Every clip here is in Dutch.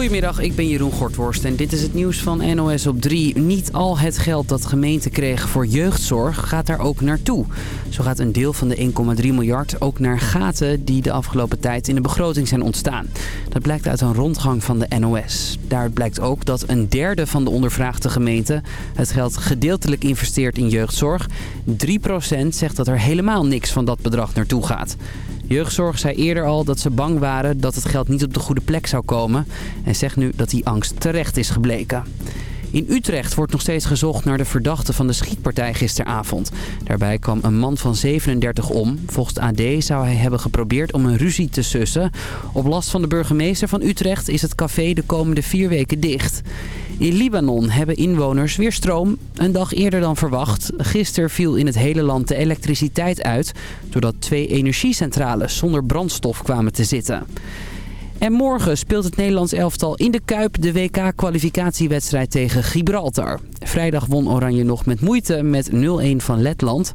Goedemiddag, ik ben Jeroen Gortworst en dit is het nieuws van NOS op 3. Niet al het geld dat gemeenten kregen voor jeugdzorg gaat daar ook naartoe. Zo gaat een deel van de 1,3 miljard ook naar gaten die de afgelopen tijd in de begroting zijn ontstaan. Dat blijkt uit een rondgang van de NOS. Daar blijkt ook dat een derde van de ondervraagde gemeenten het geld gedeeltelijk investeert in jeugdzorg. 3% zegt dat er helemaal niks van dat bedrag naartoe gaat. Jeugdzorg zei eerder al dat ze bang waren dat het geld niet op de goede plek zou komen. En zegt nu dat die angst terecht is gebleken. In Utrecht wordt nog steeds gezocht naar de verdachte van de schietpartij gisteravond. Daarbij kwam een man van 37 om. Volgens AD zou hij hebben geprobeerd om een ruzie te sussen. Op last van de burgemeester van Utrecht is het café de komende vier weken dicht. In Libanon hebben inwoners weer stroom. Een dag eerder dan verwacht. Gisteren viel in het hele land de elektriciteit uit... doordat twee energiecentrales zonder brandstof kwamen te zitten. En morgen speelt het Nederlands elftal in de Kuip de WK-kwalificatiewedstrijd tegen Gibraltar. Vrijdag won Oranje nog met moeite met 0-1 van Letland.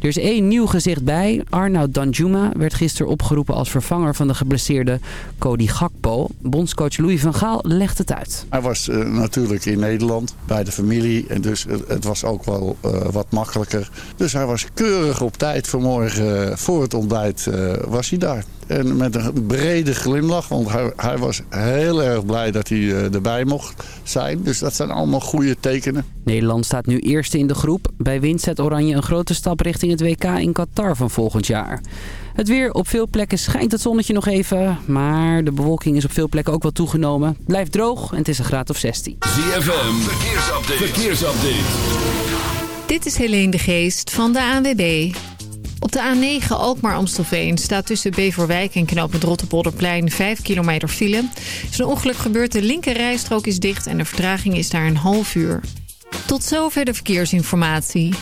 Er is één nieuw gezicht bij. Arnoud Danjuma werd gisteren opgeroepen als vervanger van de geblesseerde Cody Gakpo. Bondscoach Louis van Gaal legt het uit. Hij was uh, natuurlijk in Nederland bij de familie en dus het, het was ook wel uh, wat makkelijker. Dus hij was keurig op tijd vanmorgen voor het ontbijt was hij daar. En met een brede glimlach, want hij, hij was heel erg blij dat hij uh, erbij mocht zijn. Dus dat zijn allemaal goede tekenen. Nederland staat nu eerste in de groep. Bij winst zet Oranje een grote stap richting het WK in Qatar van volgend jaar. Het weer op veel plekken schijnt het zonnetje nog even. Maar de bewolking is op veel plekken ook wel toegenomen. Blijft droog en het is een graad of 16. ZFM, verkeersupdate. verkeersupdate. Dit is Helene de Geest van de ANWB. Op de A9 Alkmaar-Amstelveen staat tussen Beverwijk en knooppunt Rotterpolderplein 5 kilometer file. Is een ongeluk gebeurd, de linker rijstrook is dicht en de vertraging is daar een half uur. Tot zover de verkeersinformatie.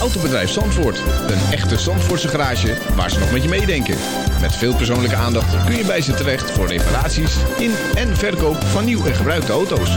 Autobedrijf Zandvoort. Een echte Zandvoortse garage waar ze nog met je meedenken. Met veel persoonlijke aandacht kun je bij ze terecht voor reparaties in en verkoop van nieuw en gebruikte auto's.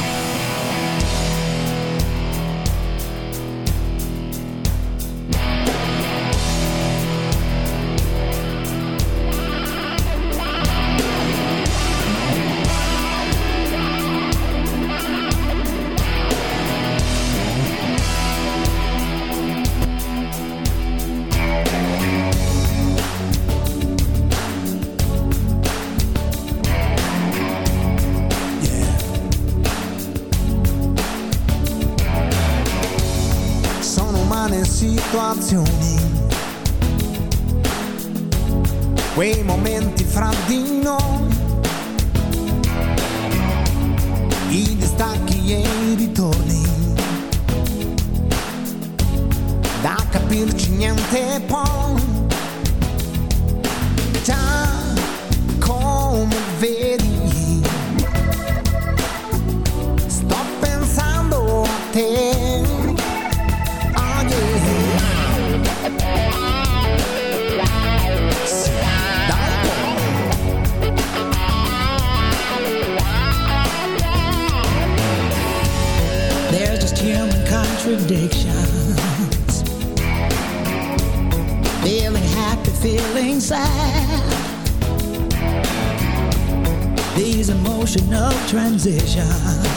transition.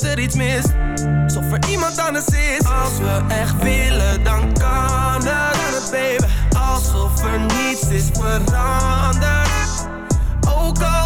Dat er iets mist. Alsof er iemand anders is. Als we echt willen, dan kan het, baby. Alsof er niets is veranderd. Ook al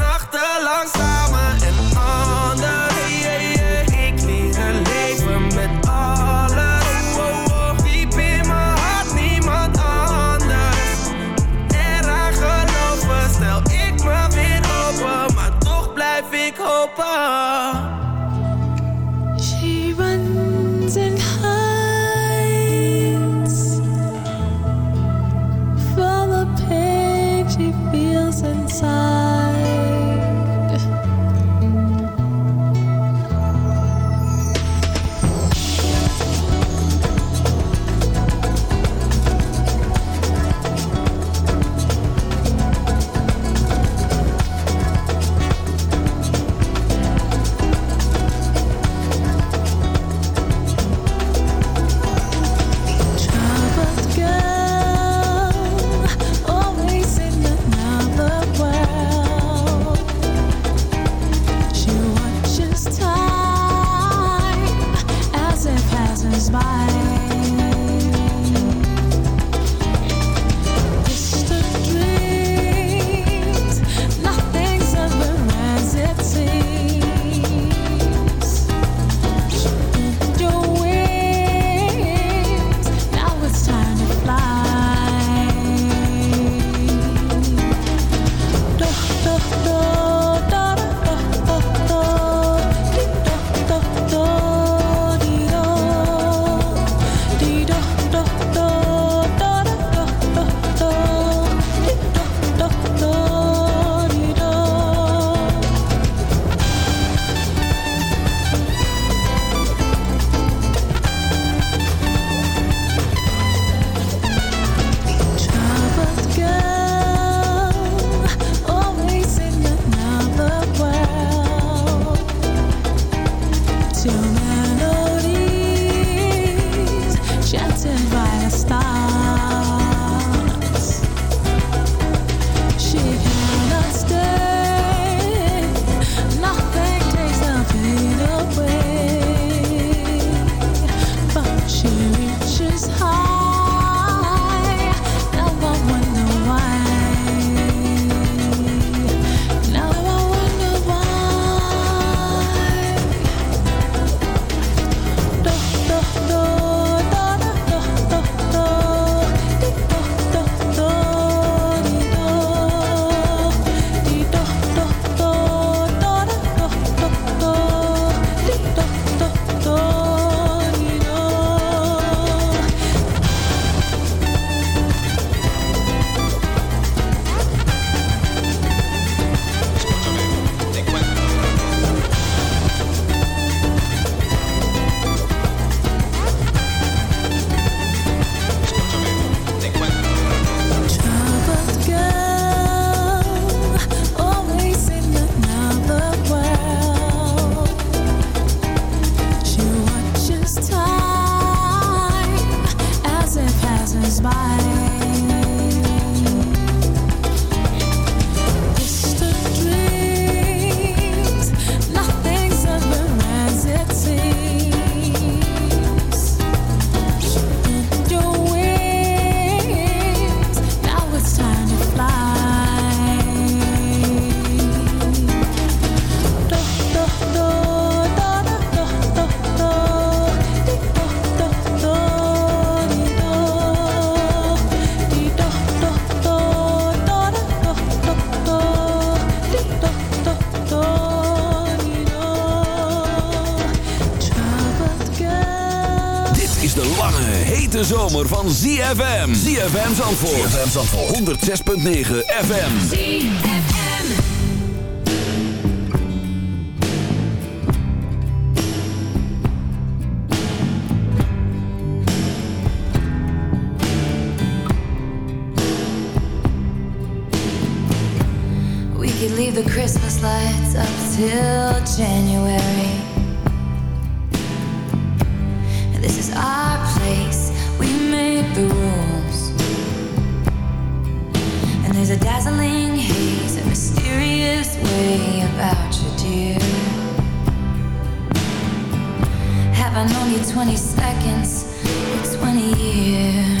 ZFM. ZFM Zandvoort. ZFM Zandvoort. 106.9 FM. ZFM. We could leave the Christmas lights up till January. This is our the rules. And there's a dazzling haze, a mysterious way about you, dear. Have I known you 20 seconds, or 20 years?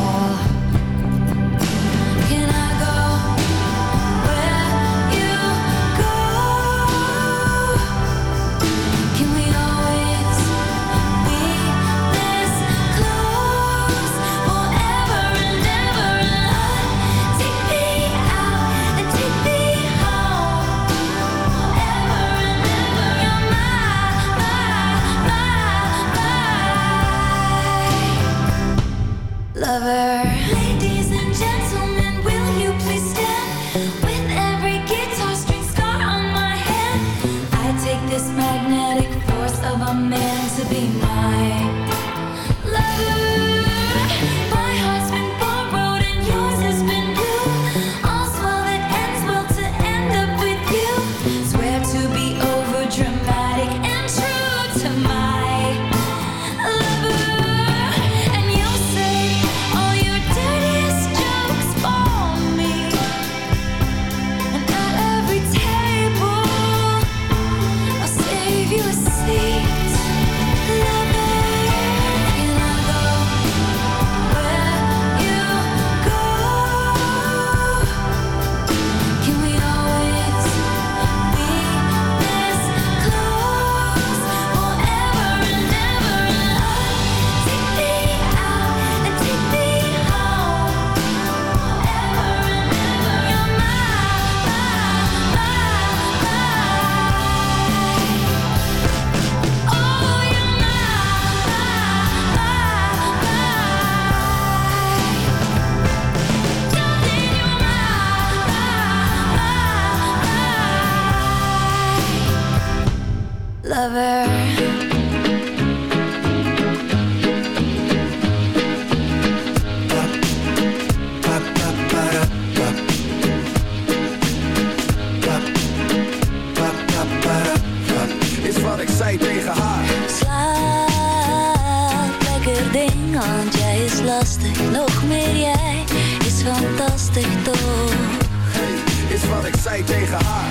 Zei tegen haar.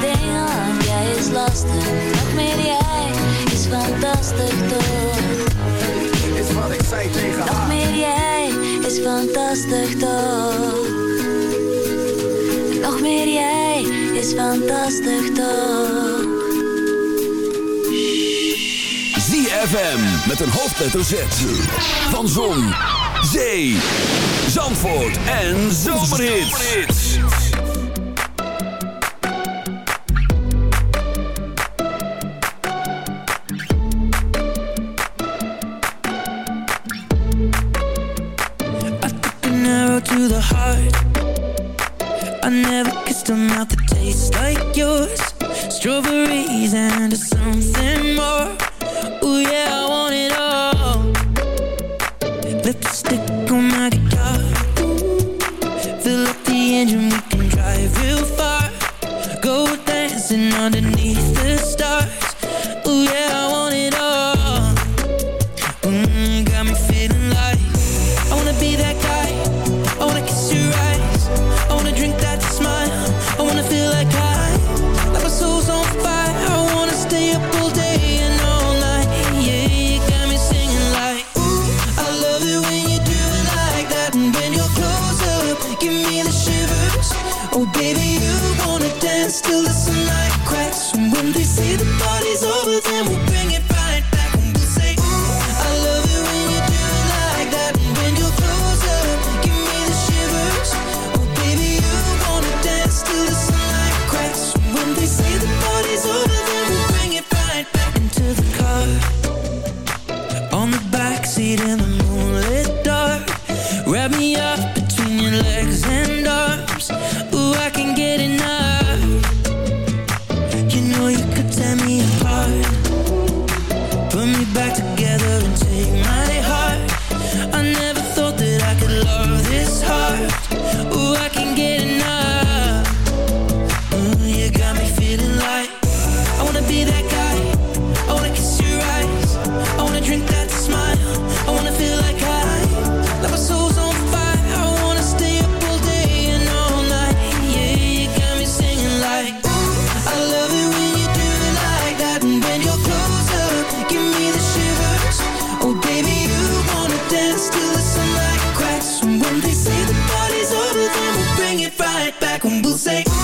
lekker ding, want jij is lastig. Nog meer jij is fantastisch toch? Is wat ik zei tegen Nog haar meer jij is fantastisch toch? Nog meer jij is fantastisch toch? ZFM met een hoofdletter Z. Van Zon, Zee, Zandvoort en Zomerhits. back, back, un say.